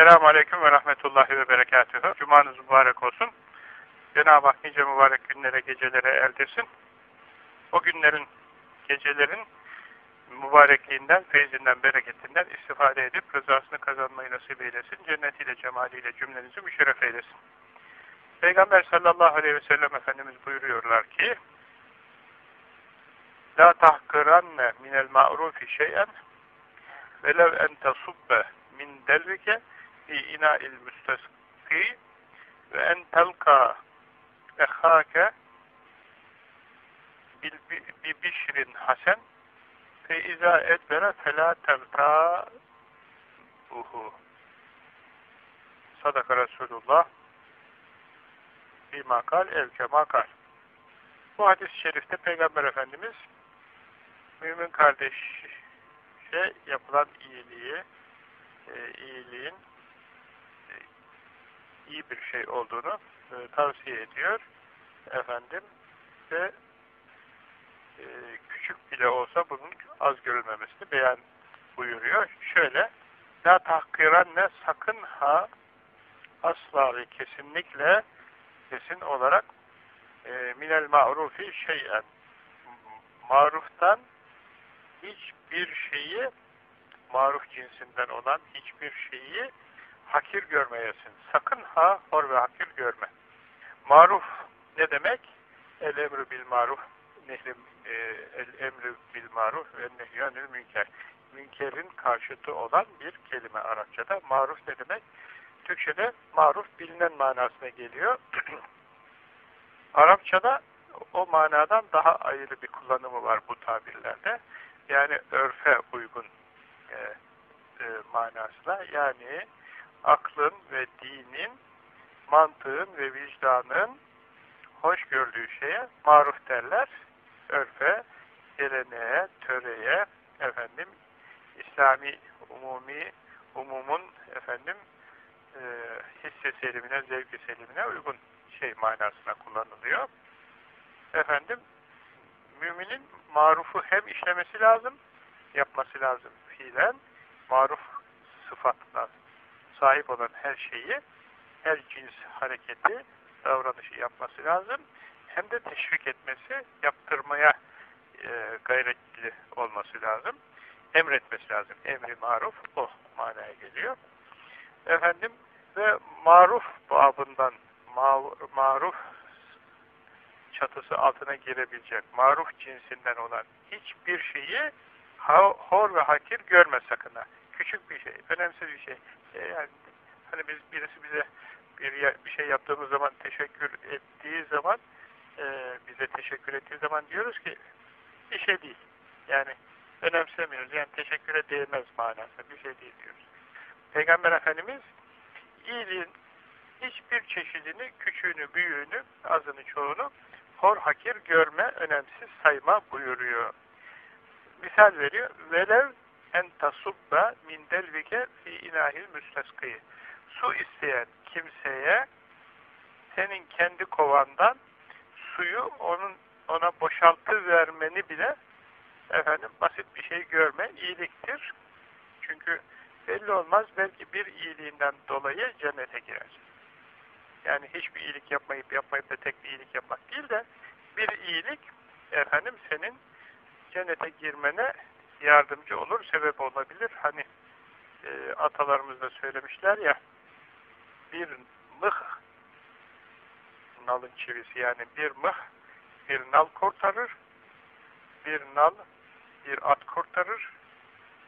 Esselamu Aleyküm ve Rahmetullahi ve Berekatühü. Cumanız mübarek olsun. Cenab-ı Hak nice mübarek günlere, gecelere erdirsin. O günlerin, gecelerin mübarekliğinden, feyzinden, bereketinden istifade edip rızasını kazanmayı nasip eylesin. Cennetiyle, cemaliyle cümlenizi müşerref eylesin. Peygamber sallallahu aleyhi ve sellem Efendimiz buyuruyorlar ki La tahkıranne minel ma'rufi şeyen velev en tasubbe min delvike fi ina'il müstesqi ve en telka ehhâke bi bişrin hasen fe izâ edbere felâ uhu. Sadaka Resulullah bir makal evke makal. Bu hadis-i şerifte Peygamber Efendimiz mümin kardeşe yapılan iyiliği, e, iyiliğin iyi bir şey olduğunu e, tavsiye ediyor. Efendim ve e, küçük bile olsa bunun az görülmemesini beyan buyuruyor. Şöyle La tahkiranne sakın ha asla ve kesinlikle kesin olarak e, minel ma'rufi şeyen maruftan hiçbir şeyi maruf cinsinden olan hiçbir şeyi hakir görmeyesin. Sakın ha hor ve hakir görme. Maruf ne demek? El emru bil maruf nehrim e, el emru bil maruf ve nehyanül münker. Münkerin karşıtı olan bir kelime Arapçada. Maruf ne demek? Türkçe'de maruf bilinen manasına geliyor. Arapçada o manadan daha ayrı bir kullanımı var bu tabirlerde. Yani örfe uygun e, e, manasına. Yani aklın ve dinin, mantığın ve vicdanın hoş gördüğü şeye maruf derler. Örfe, geleneğe, töreye, efendim, İslami, umumi, umumun efendim e, hisse selimine, zevki selimine uygun şey manasına kullanılıyor. Efendim, müminin marufu hem işlemesi lazım, yapması lazım fiilen, maruf sıfatla sahip olan her şeyi, her cins hareketi, davranışı yapması lazım. Hem de teşvik etmesi, yaptırmaya e, gayretli olması lazım. Emretmesi lazım. Emri maruf o manaya geliyor. Efendim ve maruf babından maruf çatısı altına girebilecek maruf cinsinden olan hiçbir şeyi hor ve hakir görme sakın ha. Küçük bir şey, önemsiz bir şey. E yani hani biz birisi bize bir, bir şey yaptığımız zaman teşekkür ettiği zaman e, bize teşekkür ettiği zaman diyoruz ki bir şey değil. Yani önemsemiyoruz. Yani teşekküre değmez manası. Bir şey değil diyoruz. Peygamber Efendimiz iyiliğin hiçbir çeşidini, küçüğünü, büyüğünü, azını, çoğunu hor hakir görme, önemsiz sayma buyuruyor. Misal veriyor. Velev en tasubba min delvike fi inahil müsteskıyı. Su isteyen kimseye senin kendi kovandan suyu onun ona boşaltı vermeni bile efendim basit bir şey görme iyiliktir. Çünkü belli olmaz belki bir iyiliğinden dolayı cennete girer. Yani hiçbir iyilik yapmayıp yapmayıp da tek bir iyilik yapmak değil de bir iyilik efendim senin cennete girmene yardımcı olur, sebep olabilir. Hani e, atalarımız da söylemişler ya bir mıh nalın çivisi yani bir mıh bir nal kurtarır bir nal bir at kurtarır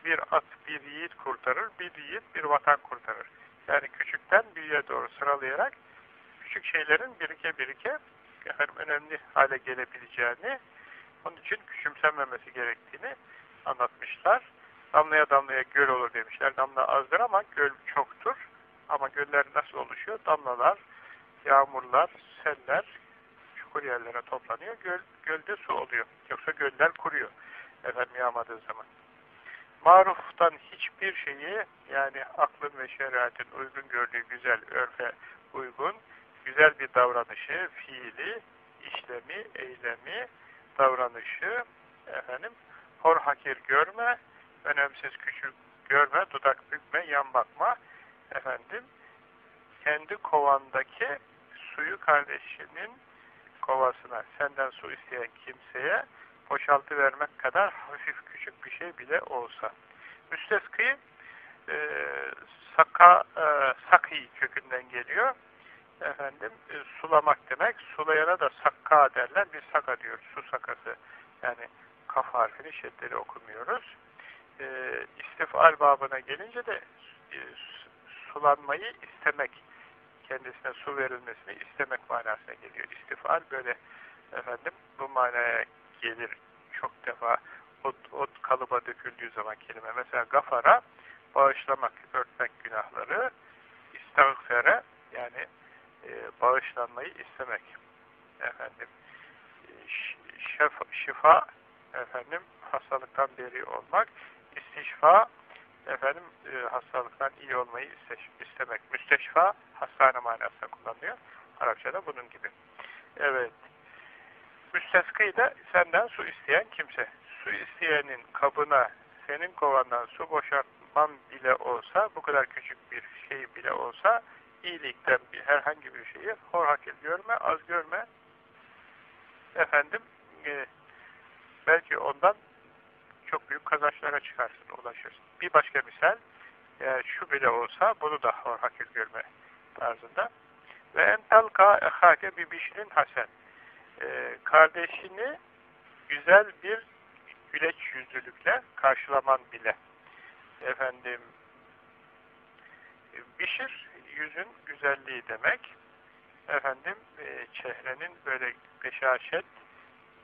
bir at bir yiğit kurtarır bir yiğit bir vatan kurtarır. Yani küçükten büyüğe doğru sıralayarak küçük şeylerin birike birike önemli hale gelebileceğini, onun için küçümsenmemesi gerektiğini anlatmışlar. Damlaya damlaya göl olur demişler. Damla azdır ama göl çoktur. Ama göller nasıl oluşuyor? Damlalar, yağmurlar, seller çukur yerlere toplanıyor. Göl, gölde su oluyor. Yoksa göller kuruyor. Efendim yağmadığı zaman. Maruftan hiçbir şeyi yani aklın ve şeriatın uygun gördüğü güzel örfe uygun güzel bir davranışı, fiili, işlemi, eylemi, davranışı efendim hor hakir görme, önemsiz küçük görme, dudak bükme, yan bakma, efendim kendi kovandaki suyu kardeşinin kovasına senden su isteyen kimseye boşaltı vermek kadar hafif küçük bir şey bile olsa. Müsteskî e, saka, e, saki kökünden geliyor. Efendim e, sulamak demek. Sulayana da sakka derler. Biz saka diyoruz. Su sakası. Yani kaf harfini şeddeli okumuyoruz. E, istifal babına gelince de e, sulanmayı istemek kendisine su verilmesini istemek manasına geliyor. İstifal böyle efendim bu manaya gelir çok defa ot, ot kalıba döküldüğü zaman kelime. Mesela gafara bağışlamak, örtmek günahları, istağfere yani e, bağışlanmayı istemek. Efendim şef, şifa efendim hastalıktan beri olmak, istişfa efendim e, hastalıktan iyi olmayı istemek. Müsteşfa hastane manasında kullanılıyor. Arapçada bunun gibi. Evet. Müsteskî de senden su isteyen kimse. Su isteyenin kabına senin kovandan su boşaltman bile olsa, bu kadar küçük bir şey bile olsa, iyilikten bir, herhangi bir şeyi hor hakir görme, az görme. Efendim, e, belki ondan çok büyük kazançlara çıkarsın, ulaşırsın. Bir başka misal, eğer şu bile olsa bunu da hor hakir görme tarzında. Ve en talka ehake bir bişrin hasen. Ee, kardeşini güzel bir güleç yüzlülükle karşılaman bile. Efendim, bişir, yüzün güzelliği demek. Efendim, e, çehrenin böyle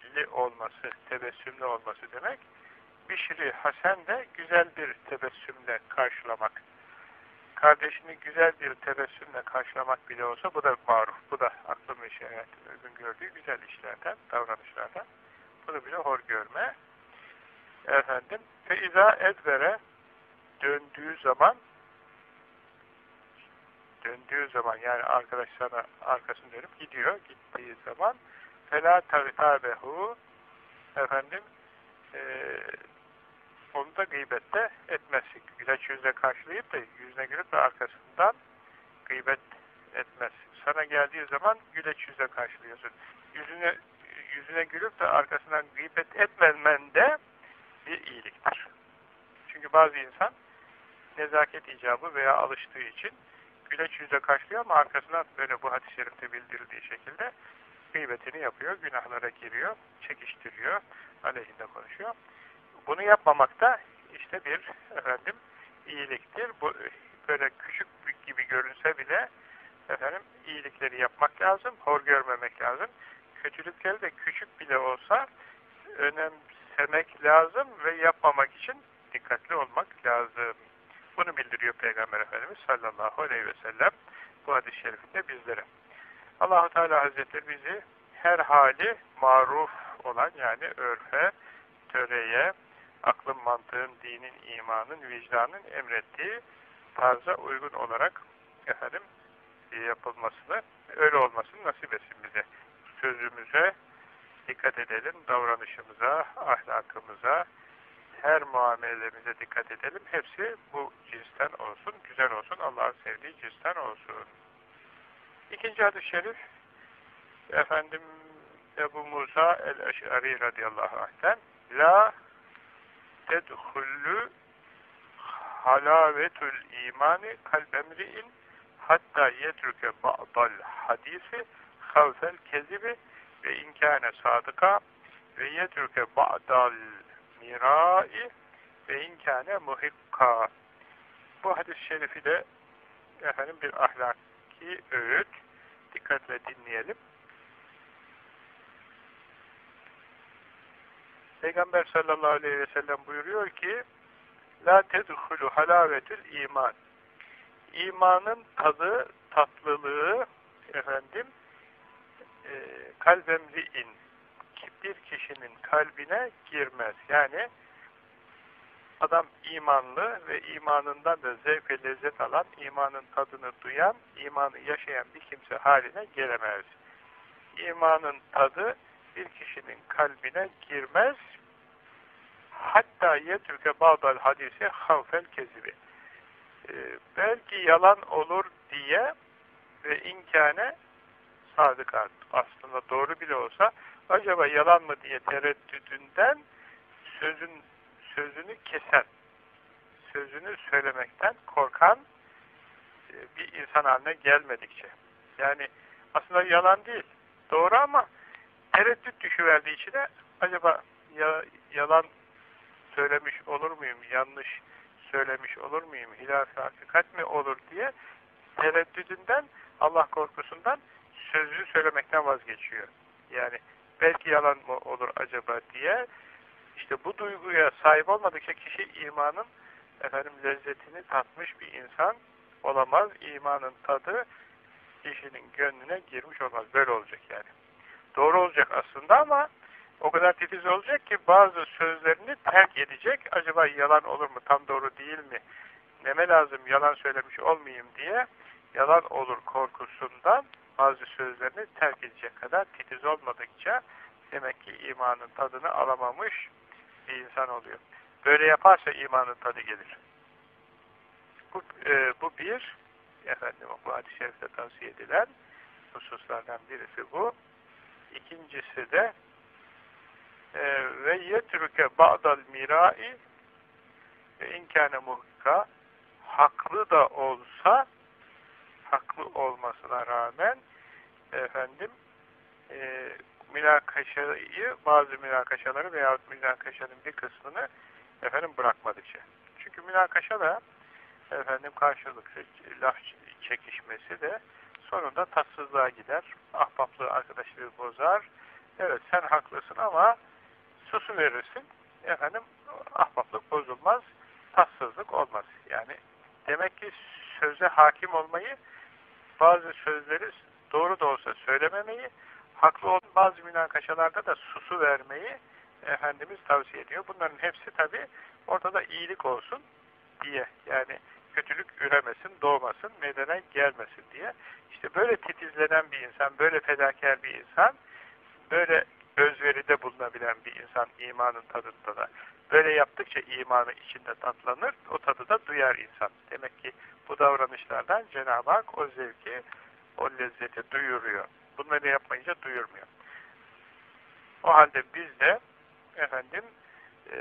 beşaşetli olması, tebessümlü olması demek. Bişri Hasen de güzel bir tebessümle karşılamak. Kardeşini güzel bir tebessümle karşılamak bile olsa bu da maruf, bu da aklım ve şeriatın gördüğü güzel işlerden, davranışlardan. Bunu bile hor görme. Efendim, feiza edvere döndüğü zaman döndüğü zaman yani arkadaş sana arkasını dönüp gidiyor. Gittiği zaman fela tavitabehu efendim e, onu da gıybette etmezsin. Güleç yüzle karşılayıp da yüzüne gülüp de arkasından gıybet etmez. Sana geldiği zaman güleç yüzle karşılıyorsun. Yüzüne, yüzüne gülüp de arkasından gıybet etmemen de bir iyiliktir. Çünkü bazı insan nezaket icabı veya alıştığı için güleç yüzle karşılıyor ama arkasından böyle bu hadis-i şerifte bildirildiği şekilde gıybetini yapıyor, günahlara giriyor, çekiştiriyor, aleyhinde konuşuyor. Bunu yapmamak da işte bir efendim iyiliktir. Bu böyle küçük gibi görünse bile efendim iyilikleri yapmak lazım, hor görmemek lazım. Kötülükleri de küçük bile olsa önemsemek lazım ve yapmamak için dikkatli olmak lazım. Bunu bildiriyor Peygamber Efendimiz sallallahu aleyhi ve sellem bu hadis-i şerifinde bizlere. Allahu Teala Hazretleri bizi her hali maruf olan yani örfe, töreye, aklın, mantığın, dinin, imanın, vicdanın emrettiği tarza uygun olarak efendim yapılmasını, öyle olmasını nasip etsin bize. Sözümüze dikkat edelim, davranışımıza, ahlakımıza, her muamelemize dikkat edelim. Hepsi bu cinsten olsun, güzel olsun, Allah'ın sevdiği cinsten olsun. İkinci hadis-i şerif, efendim Ebu Musa el-Eş'ari radıyallahu anh'ten La tedhullü halavetül imani kalbemri'in hatta yetruke ba'dal hadisi havfel kezibi ve inkâne sadıka ve yetruke ba'dal mirai ve inkâne muhikka. Bu hadis-i şerifi de efendim bir ahlaki öğüt. Dikkatle dinleyelim. Peygamber sallallahu aleyhi ve sellem buyuruyor ki La tedhulu halavetül iman İmanın tadı, tatlılığı efendim e, kalbemli'in bir kişinin kalbine girmez. Yani adam imanlı ve imanından da zevk ve lezzet alan, imanın tadını duyan, imanı yaşayan bir kimse haline gelemez. İmanın tadı bir kişinin kalbine girmez. Hatta yetürke bağdal hadisi havfel kezibi. e, belki yalan olur diye ve inkâne sadıkat aslında doğru bile olsa acaba yalan mı diye tereddüdünden sözün sözünü kesen sözünü söylemekten korkan e, bir insan haline gelmedikçe yani aslında yalan değil doğru ama tereddüt düşüverdiği içine acaba ya, yalan söylemiş olur muyum yanlış söylemiş olur muyum hilaf hakikat mi olur diye tereddüdünden Allah korkusundan sözü söylemekten vazgeçiyor. Yani belki yalan mı olur acaba diye işte bu duyguya sahip olmadıkça kişi imanın efendim lezzetini tatmış bir insan olamaz. İmanın tadı kişinin gönlüne girmiş olmaz. Böyle olacak yani. Doğru olacak aslında ama o kadar titiz olacak ki bazı sözlerini terk edecek. Acaba yalan olur mu? Tam doğru değil mi? Neme lazım yalan söylemiş olmayayım diye yalan olur korkusundan bazı sözlerini terk edecek kadar titiz olmadıkça demek ki imanın tadını alamamış bir insan oluyor. Böyle yaparsa imanın tadı gelir. Bu, e, bu bir, efendim bu hadis-i şerifte tavsiye edilen hususlardan birisi bu. İkincisi de e, ve yetruke ba'dal mirai ve inkâne muhka haklı da olsa haklı olmasına rağmen efendim e, münakaşayı bazı münakaşaları veya münakaşanın bir kısmını efendim bırakmadıkça. Çünkü münakaşa da efendim karşılıklı laf çekişmesi de sonunda tatsızlığa gider. Ahbaplığı, arkadaşlığı bozar. Evet sen haklısın ama susu verirsin. Efendim ahbaplık bozulmaz. Tatsızlık olmaz. Yani demek ki söze hakim olmayı bazı sözleri doğru da olsa söylememeyi haklı olan bazı münakaşalarda da susu vermeyi Efendimiz tavsiye ediyor. Bunların hepsi tabi ortada iyilik olsun diye yani kötülük üremesin, doğmasın, meydana gelmesin diye. İşte böyle titizlenen bir insan, böyle fedakar bir insan, böyle özveride bulunabilen bir insan imanın tadında da. Böyle yaptıkça imanı içinde tatlanır, o tadı da duyar insan. Demek ki bu davranışlardan Cenab-ı Hak o zevki, o lezzeti duyuruyor. Bunları yapmayınca duyurmuyor. O halde biz de efendim e,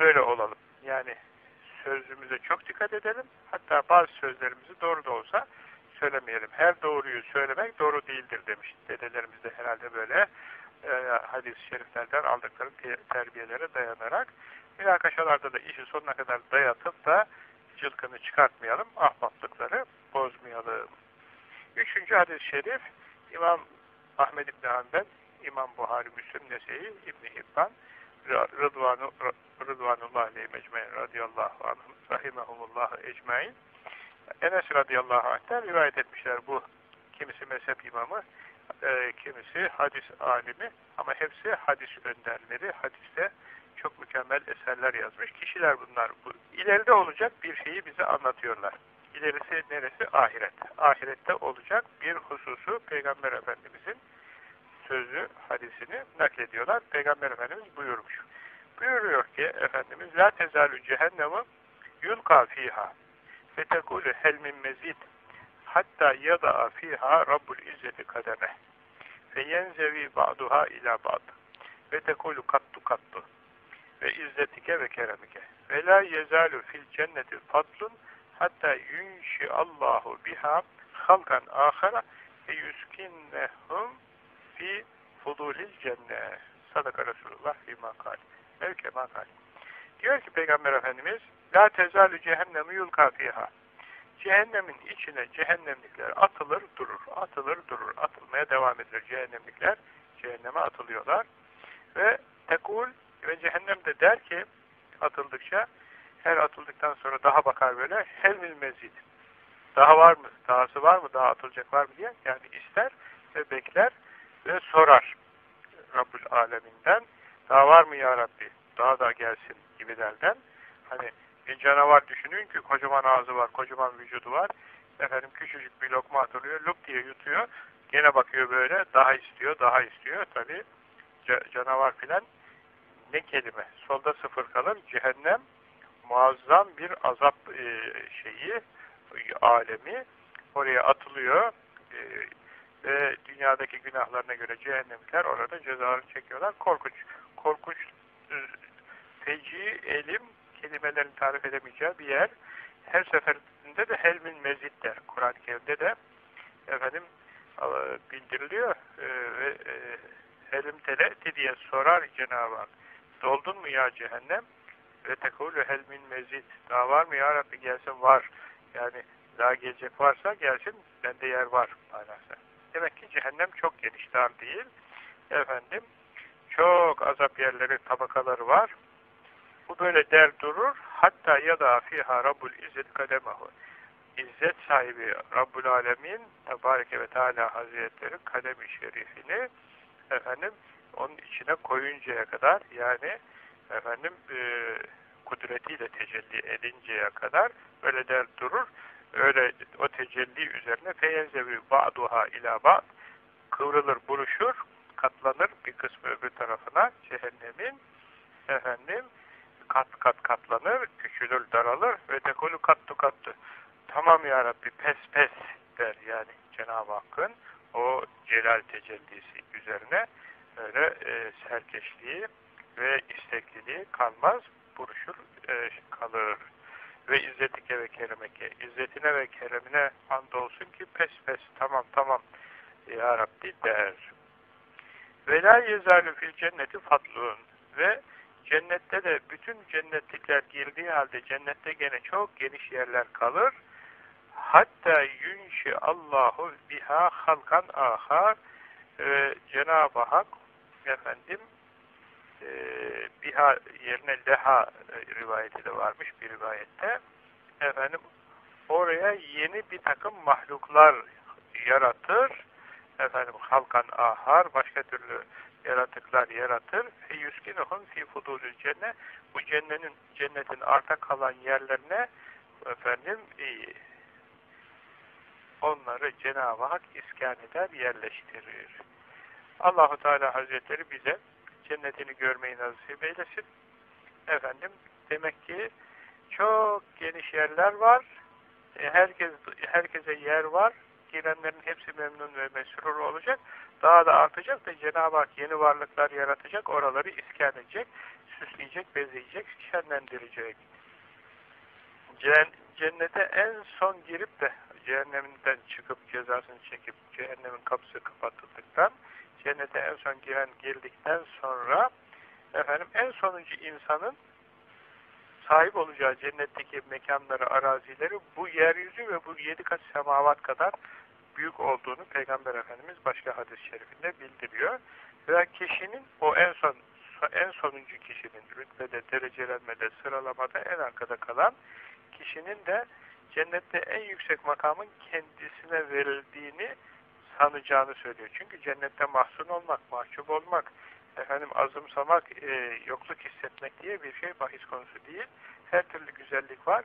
böyle olalım. Yani sözümüze çok dikkat edelim. Hatta bazı sözlerimizi doğru da olsa söylemeyelim. Her doğruyu söylemek doğru değildir demiş. Dedelerimiz de herhalde böyle e, hadis-i şeriflerden aldıkları terbiyelere dayanarak münakaşalarda da işi sonuna kadar dayatıp da cılkını çıkartmayalım. Ahbaplıkları bozmayalım. Üçüncü hadis-i şerif İmam Ahmed İbni Hanbel, İmam Buhari, Müslüm Nese'yi, İbni Hibban, Rıdvanu, Rıdvanullah aleyhi mecmain radıyallahu anhum, rahimahumullahu ecmain. Enes radıyallahu anh'ten rivayet etmişler bu kimisi mezhep imamı, e, kimisi hadis alimi ama hepsi hadis önderleri, hadiste çok mükemmel eserler yazmış kişiler bunlar. Bu, ileride olacak bir şeyi bize anlatıyorlar. İlerisi neresi? Ahiret. Ahirette olacak bir hususu Peygamber Efendimizin sözü, hadisini naklediyorlar. Peygamber Efendimiz buyurmuş. Buyuruyor ki Efendimiz La tezalü cehennemu yulka fiha ve tekulu hel min mezid hatta yada'a fiha Rabbul İzzeti kademe ve yenzevi ba'duha ila ba'd ve tekulu kattu kattu ve izzetike ve keremike ve la yezalu fil cenneti fadlun hatta yunşi Allahu biha halkan ahara ve yuskinnehum fi fudulil cennet. Sadaka Resulullah fi makal. Evke makal. Diyor ki Peygamber Efendimiz La tezalü cehennemi yulka fiha. Cehennemin içine cehennemlikler atılır durur. Atılır durur. Atılmaya devam edilir cehennemlikler. Cehenneme atılıyorlar. Ve tekul ve cehennem de der ki atıldıkça her atıldıktan sonra daha bakar böyle helmil mezid. Daha var mı? Dahası var mı? Daha atılacak var mı diye. Yani ister ve bekler ve sorar Rabbül Aleminden. Daha var mı ya Rabbi? Daha da gelsin gibilerden. Hani bir canavar düşünün ki kocaman ağzı var, kocaman vücudu var. Efendim küçücük bir lokma atılıyor, lup diye yutuyor. Gene bakıyor böyle, daha istiyor, daha istiyor. Tabi canavar filan ne kelime? Solda sıfır kalır, cehennem muazzam bir azap e, şeyi, alemi oraya atılıyor e, ve dünyadaki günahlarına göre cehennemler orada cezalarını çekiyorlar. Korkunç, korkunç, e, feci, elim, kelimelerin tarif edemeyeceği bir yer. Her seferinde de helmin mezit der. Kur'an-ı Kerim'de de efendim bildiriliyor ve helim teleti diye sorar Cenab-ı Hak. Doldun mu ya cehennem? Ve tekulü helmin mezit. Daha var mı ya Rabbi gelsin var. Yani daha gelecek varsa gelsin bende yer var manası. Demek ki cehennem çok geniş dar değil. Efendim çok azap yerleri tabakaları var. Bu böyle der durur. Hatta ya da fiha Rabbul İzzet kademahu. İzzet sahibi Rabbul Alemin Tebareke ve Teala Hazretleri kademi şerifini efendim onun içine koyuncaya kadar yani efendim e, kudretiyle tecelli edinceye kadar öyle der durur. Öyle o tecelli üzerine feyenzevi ba'duha ila ba'd kıvrılır, buruşur, katlanır bir kısmı öbür tarafına cehennemin efendim kat kat katlanır, küçülür, daralır ve dekolu kattu kattu. Tamam ya Rabbi pes pes der yani Cenab-ı Hakk'ın o celal tecellisi üzerine öyle e, serkeşliği ve istekliliği kalmaz, buruşur, e, kalır. Ve izzetike ve keremeke, izzetine ve keremine andolsun ki pes pes, tamam tamam ya Rabbi der. Ve la yezalü fil cenneti fatlun ve cennette de bütün cennetlikler girdiği halde cennette gene çok geniş yerler kalır. Hatta yunşi Allahu biha halkan ahar e, Cenab-ı Hak efendim e, biha yerine leha e, rivayeti de varmış bir rivayette. Efendim oraya yeni bir takım mahluklar yaratır. Efendim halkan ahar başka türlü yaratıklar yaratır. Yuskinuhum fi fudulül cennet. Bu cennetin cennetin arta kalan yerlerine efendim e, onları Cenab-ı Hak iskan eder, yerleştirir. Allahu Teala Hazretleri bize cennetini görmeyi nasip eylesin. Efendim demek ki çok geniş yerler var. E, herkes herkese yer var. Girenlerin hepsi memnun ve mesrur olacak. Daha da artacak da Cenab-ı Hak yeni varlıklar yaratacak. Oraları iskan edecek, süsleyecek, bezeyecek, şenlendirecek. Cennete en son girip de cehenneminden çıkıp cezasını çekip cehennemin kapısı kapatıldıktan cennete en son giren girdikten sonra efendim en sonuncu insanın sahip olacağı cennetteki mekanları, arazileri bu yeryüzü ve bu yedi kat semavat kadar büyük olduğunu Peygamber Efendimiz başka hadis-i şerifinde bildiriyor. Ve kişinin o en son en sonuncu kişinin rütbede, derecelenmede, sıralamada en arkada kalan kişinin de cennette en yüksek makamın kendisine verildiğini sanacağını söylüyor. Çünkü cennette mahzun olmak, mahcup olmak, efendim azımsamak, e, yokluk hissetmek diye bir şey bahis konusu değil. Her türlü güzellik var.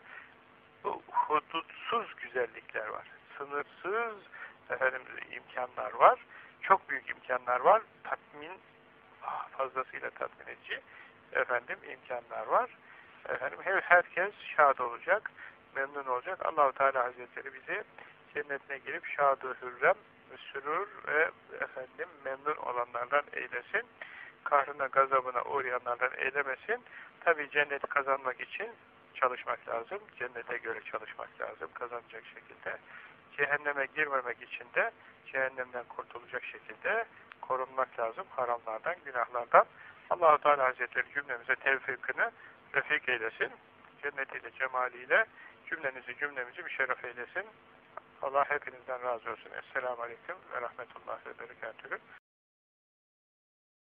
Bu hudutsuz güzellikler var. Sınırsız efendim imkanlar var. Çok büyük imkanlar var. Tatmin fazlasıyla tatmin edici efendim imkanlar var. Efendim herkes şad olacak, memnun olacak. Allahu Teala Hazretleri bizi cennetine girip şadı hürrem, sürür ve efendim memnun olanlardan eylesin. Kahrına, gazabına uğrayanlardan eylemesin. Tabi cenneti kazanmak için çalışmak lazım. Cennete göre çalışmak lazım. Kazanacak şekilde. Cehenneme girmemek için de cehennemden kurtulacak şekilde korunmak lazım. Haramlardan, günahlardan. Allahu Teala Hazretleri cümlemize tevfikini refik eylesin. Cennetiyle, cemaliyle cümlenizi, cümlemizi bir şeref eylesin. Allah hepinizden razı olsun. Esselamu Aleyküm ve Rahmetullah ve Berekatühü.